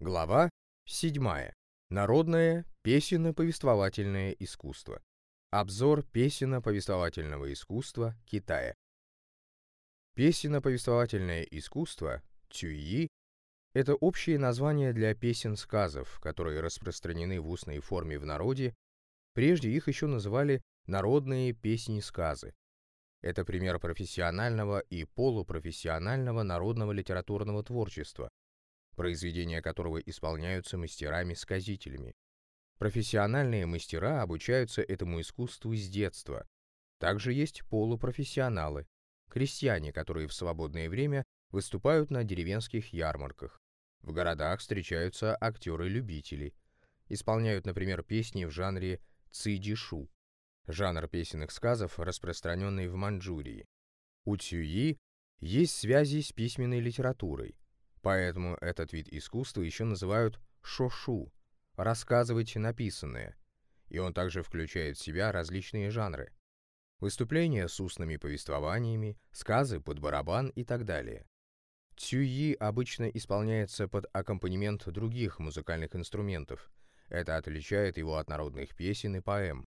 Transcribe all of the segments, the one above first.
Глава 7. Народное песенно-повествовательное искусство. Обзор песенно-повествовательного искусства Китая. Песенно-повествовательное искусство Цюйи – это общее название для песен-сказов, которые распространены в устной форме в народе. Прежде их еще называли народные песни-сказы. Это пример профессионального и полупрофессионального народного литературного творчества, произведения которого исполняются мастерами-сказителями. Профессиональные мастера обучаются этому искусству с детства. Также есть полупрофессионалы, крестьяне, которые в свободное время выступают на деревенских ярмарках. В городах встречаются актеры-любители. Исполняют, например, песни в жанре цидишу, жанр песенных сказов, распространенный в Манчжурии. У Цюи есть связи с письменной литературой, Поэтому этот вид искусства еще называют шошу – рассказывать написанное, и он также включает в себя различные жанры. Выступления с устными повествованиями, сказы под барабан и так далее. Цюи обычно исполняется под аккомпанемент других музыкальных инструментов. Это отличает его от народных песен и поэм.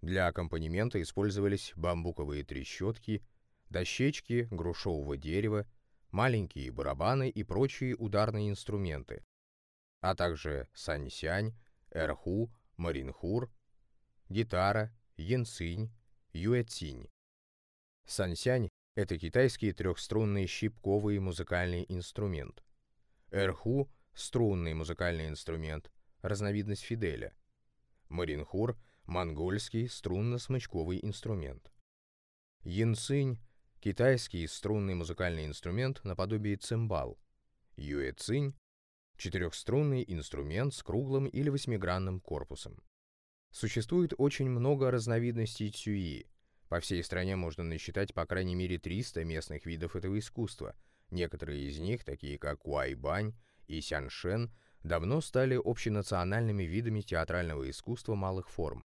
Для аккомпанемента использовались бамбуковые трещотки, дощечки грушевого дерева, маленькие барабаны и прочие ударные инструменты, а также сань-сянь, эрху, маринхур, гитара, янцинь, юэцинь. Сань-сянь — это китайский трехструнный щипковый музыкальный инструмент. Эрху — струнный музыкальный инструмент, разновидность фиделя. Маринхур — монгольский струнно-смычковый инструмент. Янцинь китайский струнный музыкальный инструмент наподобие цимбал, юэцинь – четырехструнный инструмент с круглым или восьмигранным корпусом. Существует очень много разновидностей цюи. По всей стране можно насчитать по крайней мере 300 местных видов этого искусства. Некоторые из них, такие как Уайбань и Сяншен, давно стали общенациональными видами театрального искусства малых форм.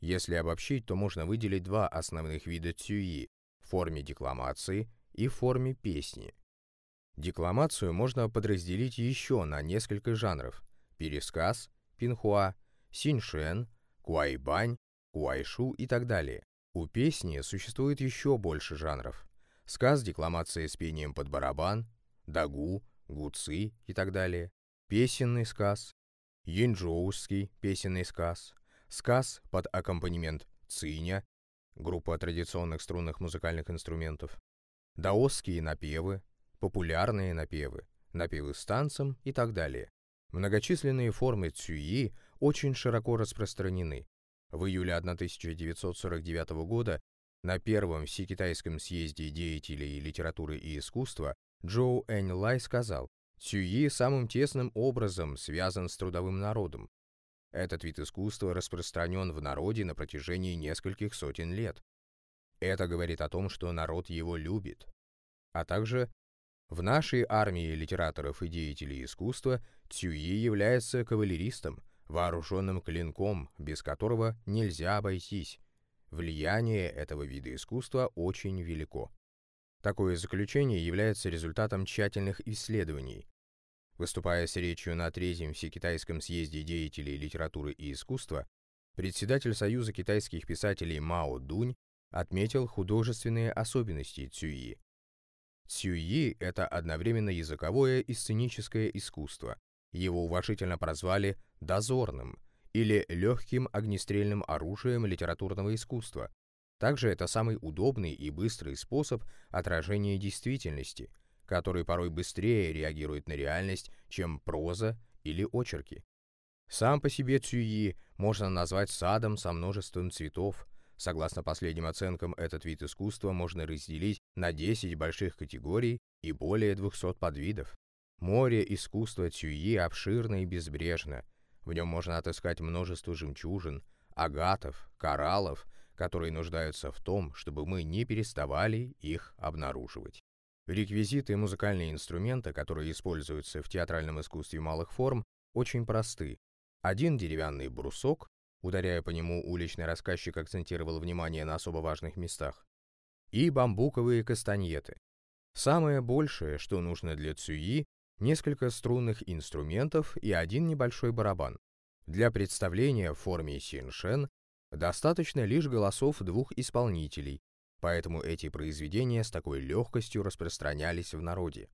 Если обобщить, то можно выделить два основных вида цюи форме декламации и форме песни. Декламацию можно подразделить еще на несколько жанров – пересказ, пинхуа, синьшен, куайбань, куайшу и так далее. У песни существует еще больше жанров. Сказ, декламация с пением под барабан, дагу, гуци и так далее. Песенный сказ, янчжоускский песенный сказ, сказ под аккомпанемент циня группа традиционных струнных музыкальных инструментов, даосские напевы, популярные напевы, напевы с танцем и так далее. Многочисленные формы цюи очень широко распространены. В июле 1949 года на первом Всекитайском съезде деятелей литературы и искусства Джоу Энь Лай сказал, «Цюи самым тесным образом связан с трудовым народом, этот вид искусства распространен в народе на протяжении нескольких сотен лет. Это говорит о том, что народ его любит. А также в нашей армии литераторов и деятелей искусства Цюи является кавалеристом, вооруженным клинком, без которого нельзя обойтись. Влияние этого вида искусства очень велико. Такое заключение является результатом тщательных исследований, Выступая с речью на Третьем Всекитайском съезде деятелей литературы и искусства, председатель Союза китайских писателей Мао Дунь отметил художественные особенности Цюи. Цюи – это одновременно языковое и сценическое искусство. Его уважительно прозвали «дозорным» или «легким огнестрельным оружием литературного искусства». Также это самый удобный и быстрый способ отражения действительности – который порой быстрее реагирует на реальность, чем проза или очерки. Сам по себе Цюи можно назвать садом со множеством цветов. Согласно последним оценкам, этот вид искусства можно разделить на 10 больших категорий и более 200 подвидов. Море искусства Цюи обширно и безбрежно. В нем можно отыскать множество жемчужин, агатов, кораллов, которые нуждаются в том, чтобы мы не переставали их обнаруживать. Реквизиты и музыкальные инструменты, которые используются в театральном искусстве малых форм, очень просты. Один деревянный брусок, ударяя по нему, уличный рассказчик акцентировал внимание на особо важных местах, и бамбуковые кастаньеты. Самое большее, что нужно для цюи, несколько струнных инструментов и один небольшой барабан. Для представления в форме синшен достаточно лишь голосов двух исполнителей, поэтому эти произведения с такой легкостью распространялись в народе.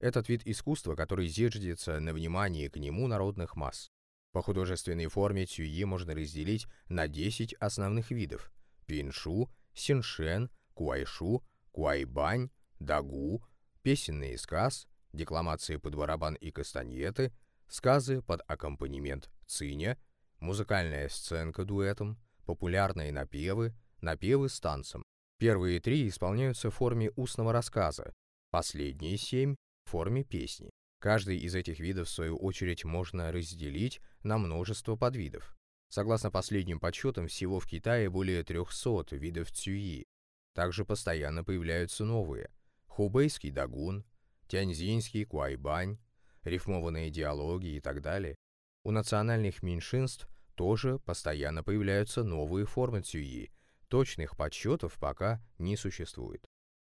Этот вид искусства, который зиждется на внимании к нему народных масс. По художественной форме цюи можно разделить на 10 основных видов – пиншу, синшен, куайшу, куайбань, дагу, песенный сказ, декламации под барабан и кастаньеты, сказы под аккомпанемент циня, музыкальная сценка дуэтом, популярные напевы, напевы с танцем. Первые три исполняются в форме устного рассказа, последние семь — в форме песни. Каждый из этих видов, в свою очередь, можно разделить на множество подвидов. Согласно последним подсчетам, всего в Китае более 300 видов цюи. Также постоянно появляются новые. Хубейский дагун, тяньзинский куайбань, рифмованные диалоги и так далее. У национальных меньшинств тоже постоянно появляются новые формы цюи. Точных подсчетов пока не существует.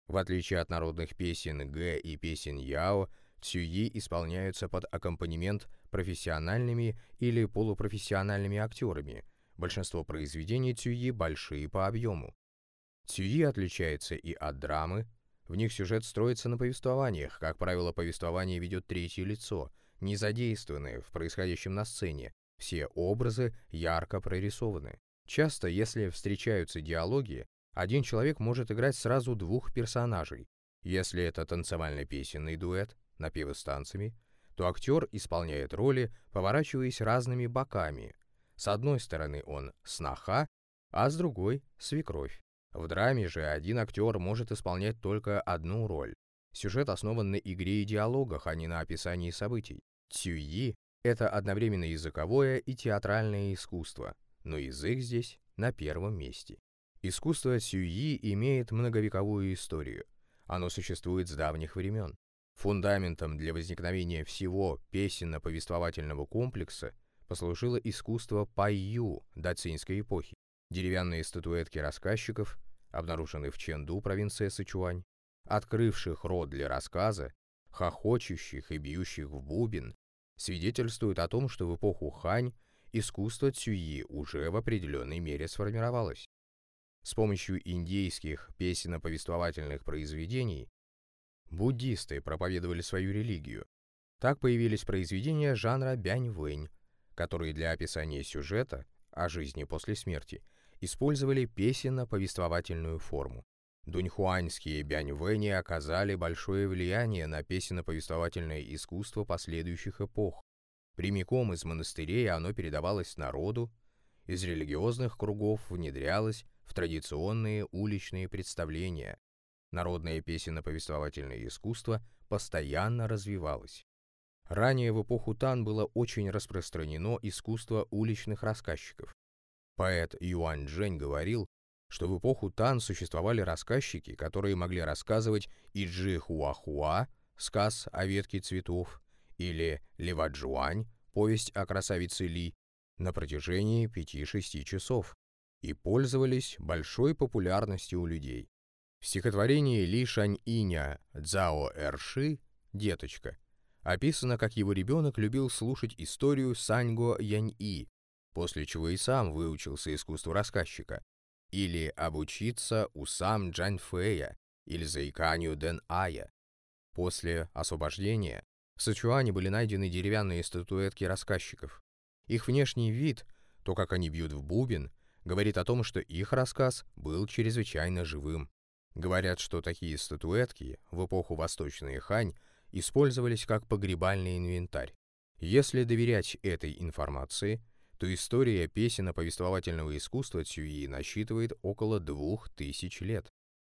В отличие от народных песен Г и песен Яо, цюи исполняются под аккомпанемент профессиональными или полупрофессиональными актерами. Большинство произведений цюи большие по объему. Цюи отличается и от драмы. В них сюжет строится на повествованиях, как правило, повествование ведет третье лицо, не задействованное в происходящем на сцене. Все образы ярко прорисованы. Часто, если встречаются диалоги, один человек может играть сразу двух персонажей. Если это танцевально-песенный дуэт, напевы с танцами, то актер исполняет роли, поворачиваясь разными боками. С одной стороны он сноха, а с другой — свекровь. В драме же один актер может исполнять только одну роль. Сюжет основан на игре и диалогах, а не на описании событий. Цюи — это одновременно языковое и театральное искусство, но язык здесь на первом месте. Искусство цюи имеет многовековую историю. Оно существует с давних времен. Фундаментом для возникновения всего песенно-повествовательного комплекса послужило искусство пайю дацинской эпохи. Деревянные статуэтки рассказчиков, обнаруженные в Ченду, провинция Сычуань, открывших рот для рассказа, хохочущих и бьющих в бубен, свидетельствуют о том, что в эпоху Хань искусство цюи уже в определенной мере сформировалось. С помощью индейских песенно-повествовательных произведений буддисты проповедовали свою религию. Так появились произведения жанра бянь-вэнь, которые для описания сюжета о жизни после смерти использовали песенно-повествовательную форму. Дуньхуаньские бянь-вэни оказали большое влияние на песенно-повествовательное искусство последующих эпох. Прямиком из монастырей оно передавалось народу, из религиозных кругов внедрялось в традиционные уличные представления. Народное песенно-повествовательное искусство постоянно развивалось. Ранее в эпоху Тан было очень распространено искусство уличных рассказчиков. Поэт Юань Джень говорил, что в эпоху Тан существовали рассказчики, которые могли рассказывать Иджи Хуахуа, сказ о ветке цветов, или Леваджуань, повесть о красавице Ли, на протяжении 5-6 часов, и пользовались большой популярностью у людей. В стихотворении Ли Шань-Иня «Цао Эрши» «Деточка» описано, как его ребенок любил слушать историю Саньго Янь-И, после чего и сам выучился искусству рассказчика, или обучиться у сам Джань Фэя или заиканию Дэн Ая. После освобождения в Сычуане были найдены деревянные статуэтки рассказчиков. Их внешний вид, то, как они бьют в бубен, говорит о том, что их рассказ был чрезвычайно живым. Говорят, что такие статуэтки в эпоху Восточной Хань использовались как погребальный инвентарь. Если доверять этой информации, то история песенно-повествовательного искусства Цюи насчитывает около двух тысяч лет.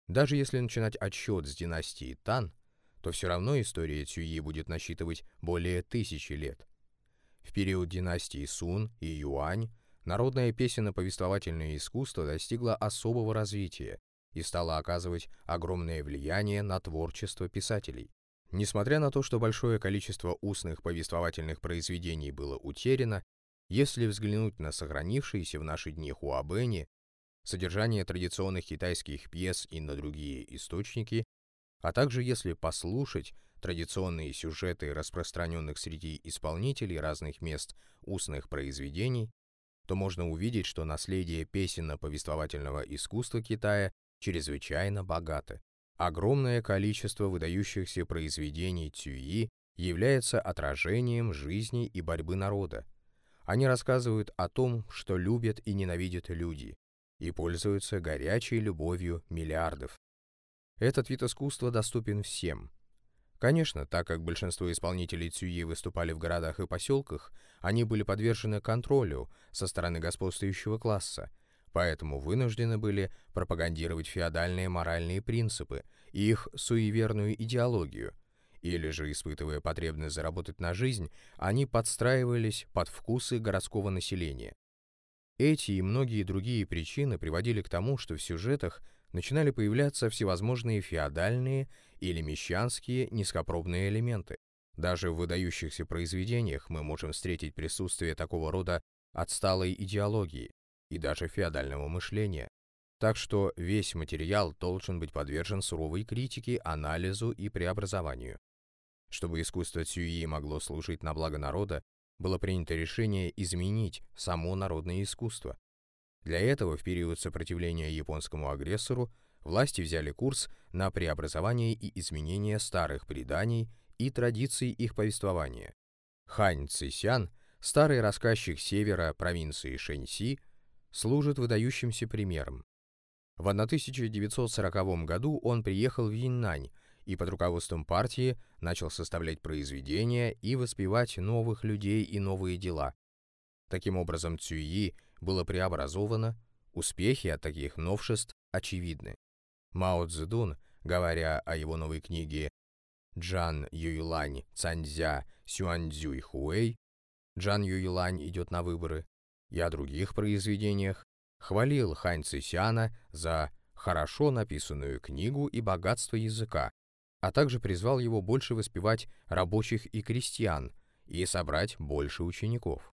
Даже если начинать отсчет с династии Тан, то все равно история Цюи будет насчитывать более тысячи лет. В период династии Сун и Юань народное песенно-повествовательное искусство достигло особого развития и стало оказывать огромное влияние на творчество писателей. Несмотря на то, что большое количество устных повествовательных произведений было утеряно, если взглянуть на сохранившиеся в наши дни хуабэни, содержание традиционных китайских пьес и на другие источники, А также если послушать традиционные сюжеты распространенных среди исполнителей разных мест устных произведений, то можно увидеть, что наследие песенно-повествовательного искусства Китая чрезвычайно богато. Огромное количество выдающихся произведений Цюи является отражением жизни и борьбы народа. Они рассказывают о том, что любят и ненавидят люди, и пользуются горячей любовью миллиардов. Этот вид искусства доступен всем. Конечно, так как большинство исполнителей Цюи выступали в городах и поселках, они были подвержены контролю со стороны господствующего класса, поэтому вынуждены были пропагандировать феодальные моральные принципы и их суеверную идеологию, или же, испытывая потребность заработать на жизнь, они подстраивались под вкусы городского населения. Эти и многие другие причины приводили к тому, что в сюжетах начинали появляться всевозможные феодальные или мещанские низкопробные элементы. Даже в выдающихся произведениях мы можем встретить присутствие такого рода отсталой идеологии и даже феодального мышления. Так что весь материал должен быть подвержен суровой критике, анализу и преобразованию. Чтобы искусство Цюи могло служить на благо народа, было принято решение изменить само народное искусство. Для этого в период сопротивления японскому агрессору власти взяли курс на преобразование и изменение старых преданий и традиций их повествования. Хань Цисян, старый рассказчик севера провинции Шэньси, служит выдающимся примером. В 1940 году он приехал в Яннань и под руководством партии начал составлять произведения и воспевать новых людей и новые дела. Таким образом, Цюи было преобразовано, успехи от таких новшеств очевидны. Мао Цзэдун, говоря о его новой книге «Джан Юйлань Цанзя Сюаньцзюй Хуэй» «Джан Юйлань идет на выборы» и о других произведениях, хвалил Хань Цисяна за хорошо написанную книгу и богатство языка, а также призвал его больше воспевать рабочих и крестьян и собрать больше учеников.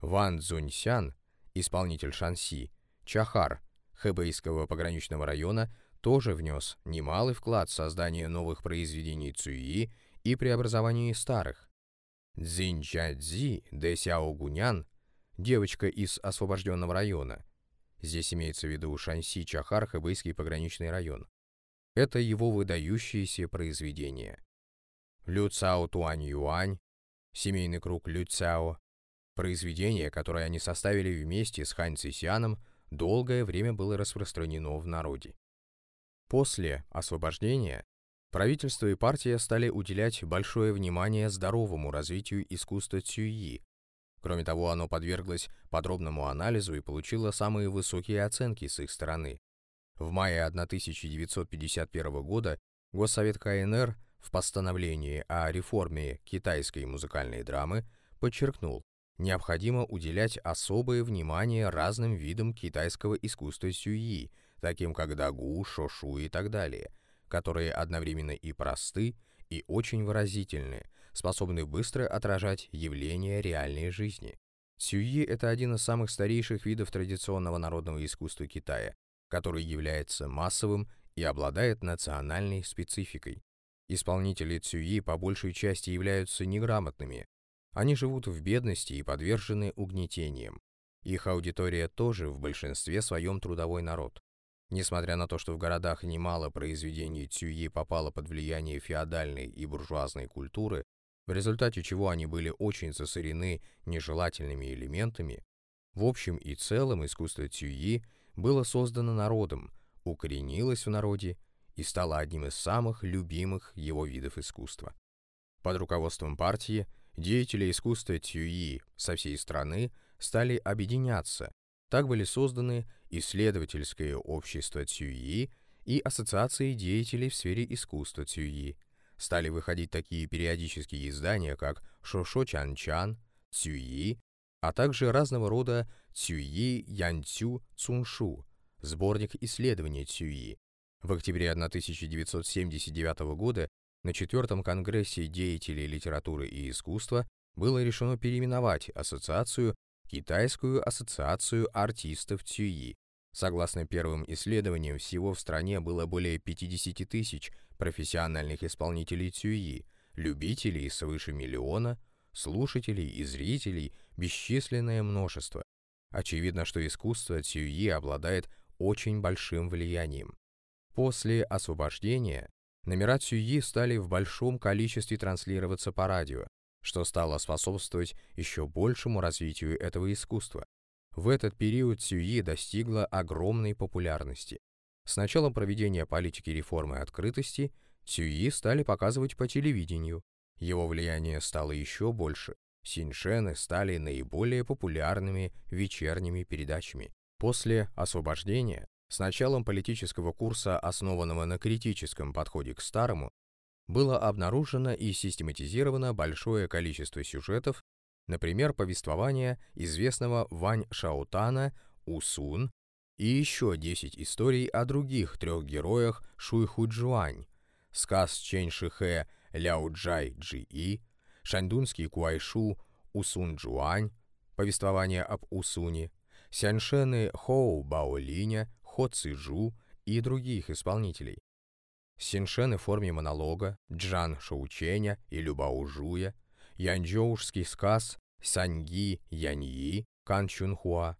Ван Цзуньсян исполнитель Шанси, Чахар, Хэбэйского пограничного района, тоже внес немалый вклад в создание новых произведений Цюи и преобразование старых. Цзиньчжадзи Дэ Сяогунян, девочка из освобожденного района, здесь имеется в виду Шанси Чахар, Хэбэйский пограничный район, это его выдающиеся произведения. Лю Цао Туань Юань, семейный круг Лю Цао, Произведение, которое они составили вместе с Хань Цисяном, долгое время было распространено в народе. После освобождения правительство и партия стали уделять большое внимание здоровому развитию искусства Цюи. Кроме того, оно подверглось подробному анализу и получило самые высокие оценки с их стороны. В мае 1951 года Госсовет КНР в постановлении о реформе китайской музыкальной драмы подчеркнул, необходимо уделять особое внимание разным видам китайского искусства сюи, таким как дагу, шошу и так далее, которые одновременно и просты, и очень выразительны, способны быстро отражать явления реальной жизни. Сюи – это один из самых старейших видов традиционного народного искусства Китая, который является массовым и обладает национальной спецификой. Исполнители цюи по большей части являются неграмотными, они живут в бедности и подвержены угнетениям. Их аудитория тоже в большинстве своем трудовой народ. Несмотря на то, что в городах немало произведений Цюи попало под влияние феодальной и буржуазной культуры, в результате чего они были очень засорены нежелательными элементами, в общем и целом искусство Цюи было создано народом, укоренилось в народе и стало одним из самых любимых его видов искусства. Под руководством партии – Деятели искусства Тюи со всей страны стали объединяться. Так были созданы исследовательское общество Тюи и ассоциации деятелей в сфере искусства Тюи. Стали выходить такие периодические издания, как Шошо Чан Чан, Цюи, а также разного рода Цюи Янцю Цуншу, сборник исследований Цюи. В октябре 1979 года на четвертом конгрессе деятелей литературы и искусства было решено переименовать ассоциацию Китайскую ассоциацию артистов Цюи. Согласно первым исследованиям, всего в стране было более 50 тысяч профессиональных исполнителей цюи, любителей свыше миллиона, слушателей и зрителей бесчисленное множество. Очевидно, что искусство цюи обладает очень большим влиянием. После освобождения номера цюи стали в большом количестве транслироваться по радио, что стало способствовать еще большему развитию этого искусства. В этот период Цюи достигла огромной популярности. С началом проведения политики реформы открытости Цюи стали показывать по телевидению. Его влияние стало еще больше. Синьшены стали наиболее популярными вечерними передачами. После освобождения, с началом политического курса, основанного на критическом подходе к старому, было обнаружено и систематизировано большое количество сюжетов, например, повествование известного Вань Шаотана «Усун» и еще 10 историй о других трех героях Шуйхуджуань, сказ Чэнь Шихэ Ляо Джай Джи И, шаньдунский Куайшу Усун Джуань, повествование об Усуне, Сяньшены Хоу Баолиня, Хо Цзижу и других исполнителей. Синшены в форме монолога, Джан Шоученя и Любао Жуя, Янчжоушский сказ Саньги Яньи, Кан Чунхуа,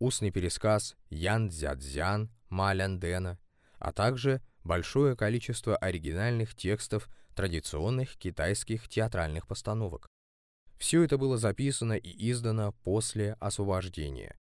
устный пересказ Ян Цзядзян, Малян Дэна, а также большое количество оригинальных текстов традиционных китайских театральных постановок. Все это было записано и издано после освобождения.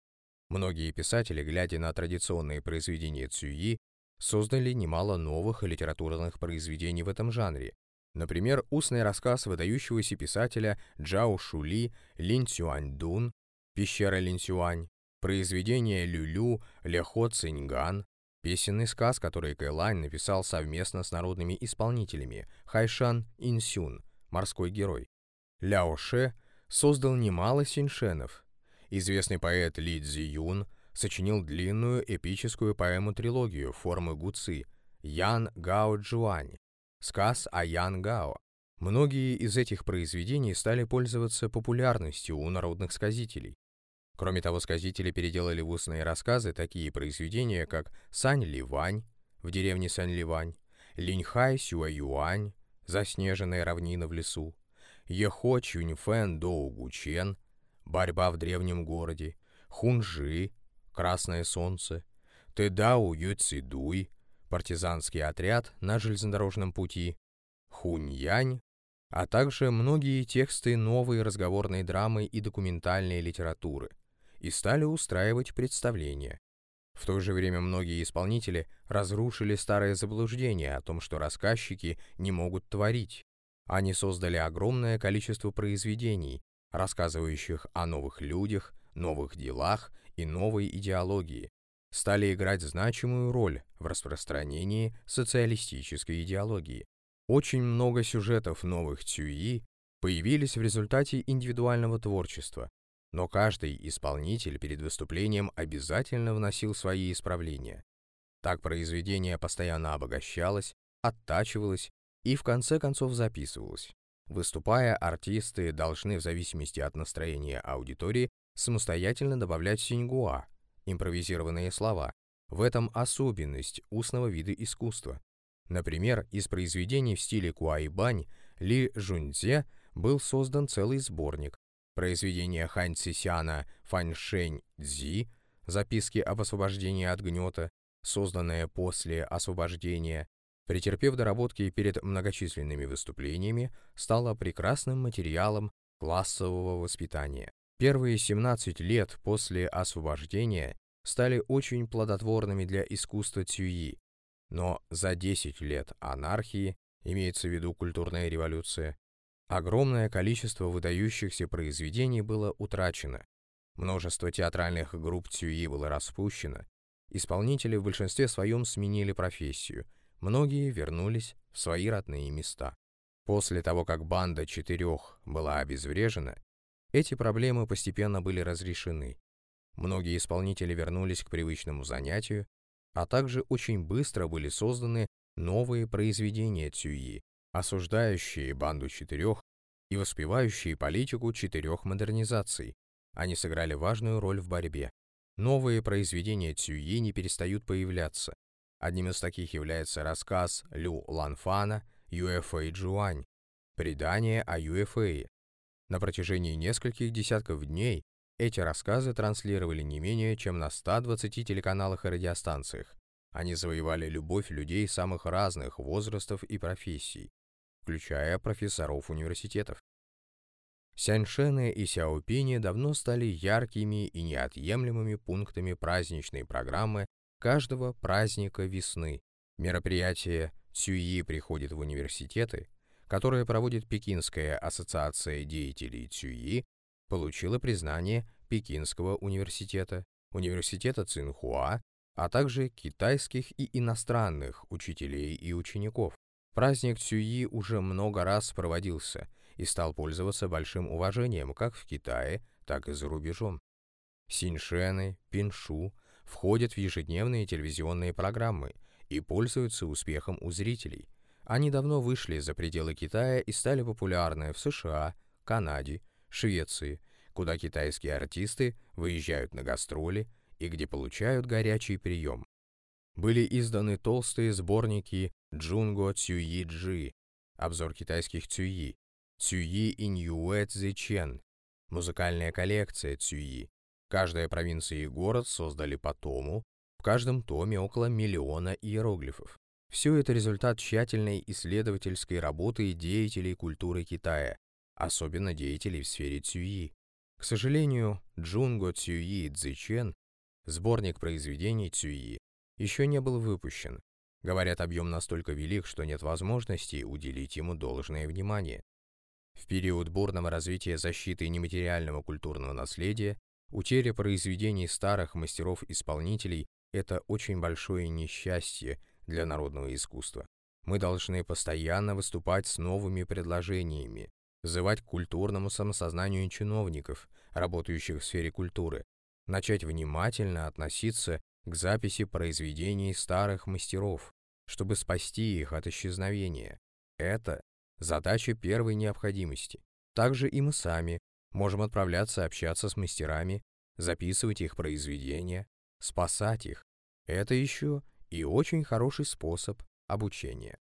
Многие писатели, глядя на традиционные произведения Цюи, создали немало новых литературных произведений в этом жанре. Например, устный рассказ выдающегося писателя Джао Шули Лин Цюаньдун «Пещера Лин Цюань», произведение Люлю Лехо Циньган, песенный сказ, который Кайлань написал совместно с народными исполнителями Хайшан Инсюн, морской герой. Ляо Ше создал немало синьшенов. Известный поэт Ли Цзи Юн сочинил длинную эпическую поэму-трилогию формы гуци «Ян Гао Джуань», сказ о Ян Гао. Многие из этих произведений стали пользоваться популярностью у народных сказителей. Кроме того, сказители переделали в устные рассказы такие произведения, как «Сань Ливань» в деревне Сань Ливань, «Линьхай Сюа Юань» «Заснеженная равнина в лесу», «Ехо Чуньфэн Доу Гучен» «Борьба в древнем городе», «Хунжи» Красное солнце, Тэдау Юцидуй, партизанский отряд на железнодорожном пути, Хуньянь, а также многие тексты новой разговорной драмы и документальной литературы, и стали устраивать представления. В то же время многие исполнители разрушили старое заблуждение о том, что рассказчики не могут творить. Они создали огромное количество произведений, рассказывающих о новых людях, новых делах и новой идеологии, стали играть значимую роль в распространении социалистической идеологии. Очень много сюжетов новых Цюи появились в результате индивидуального творчества, но каждый исполнитель перед выступлением обязательно вносил свои исправления. Так произведение постоянно обогащалось, оттачивалось и в конце концов записывалось. Выступая, артисты должны в зависимости от настроения аудитории самостоятельно добавлять синьгуа, импровизированные слова. В этом особенность устного вида искусства. Например, из произведений в стиле куайбань Ли Жунцзе был создан целый сборник. Произведение Хань Цисяна Фаньшень Цзи «Записки об освобождении от гнета», созданное после освобождения, претерпев доработки перед многочисленными выступлениями, стало прекрасным материалом классового воспитания. Первые 17 лет после освобождения стали очень плодотворными для искусства Цюи, но за 10 лет анархии, имеется в виду культурная революция, огромное количество выдающихся произведений было утрачено. Множество театральных групп Цюи было распущено, исполнители в большинстве своем сменили профессию, многие вернулись в свои родные места. После того, как банда четырех была обезврежена, эти проблемы постепенно были разрешены. Многие исполнители вернулись к привычному занятию, а также очень быстро были созданы новые произведения Цюи, осуждающие банду четырех и воспевающие политику четырех модернизаций. Они сыграли важную роль в борьбе. Новые произведения Цюи не перестают появляться. Одним из таких является рассказ Лю Ланфана «Юэфэй Джуань» «Предание о Юэфэе». На протяжении нескольких десятков дней эти рассказы транслировали не менее чем на 120 телеканалах и радиостанциях. Они завоевали любовь людей самых разных возрастов и профессий, включая профессоров университетов. Сяньшены и Сяопини давно стали яркими и неотъемлемыми пунктами праздничной программы каждого праздника весны. Мероприятие Цюи приходит в университеты, которое проводит Пекинская ассоциация деятелей Цюи, получило признание Пекинского университета, университета Цинхуа, а также китайских и иностранных учителей и учеников. Праздник Цюи уже много раз проводился – и стал пользоваться большим уважением как в Китае, так и за рубежом. Синьшены, Пиншу входят в ежедневные телевизионные программы и пользуются успехом у зрителей. Они давно вышли за пределы Китая и стали популярны в США, Канаде, Швеции, куда китайские артисты выезжают на гастроли и где получают горячий прием. Были изданы толстые сборники Джунго Цюи Джи, обзор китайских цюи, Цюи Иньюэ Цзэчен, музыкальная коллекция Цюи. Каждая провинция и город создали по тому, в каждом томе около миллиона иероглифов. Все это результат тщательной исследовательской работы деятелей культуры Китая, особенно деятелей в сфере Цюи. К сожалению, Джунго Цюи Цзэчен, сборник произведений Цюи, еще не был выпущен. Говорят, объем настолько велик, что нет возможности уделить ему должное внимание. В период бурного развития защиты нематериального культурного наследия утеря произведений старых мастеров-исполнителей – это очень большое несчастье для народного искусства. Мы должны постоянно выступать с новыми предложениями, взывать к культурному самосознанию чиновников, работающих в сфере культуры, начать внимательно относиться к записи произведений старых мастеров, чтобы спасти их от исчезновения. Это задача первой необходимости. Также и мы сами можем отправляться общаться с мастерами, записывать их произведения, спасать их. Это еще и очень хороший способ обучения.